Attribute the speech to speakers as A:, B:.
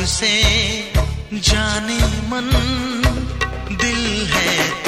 A: किसे जाने मन दिल है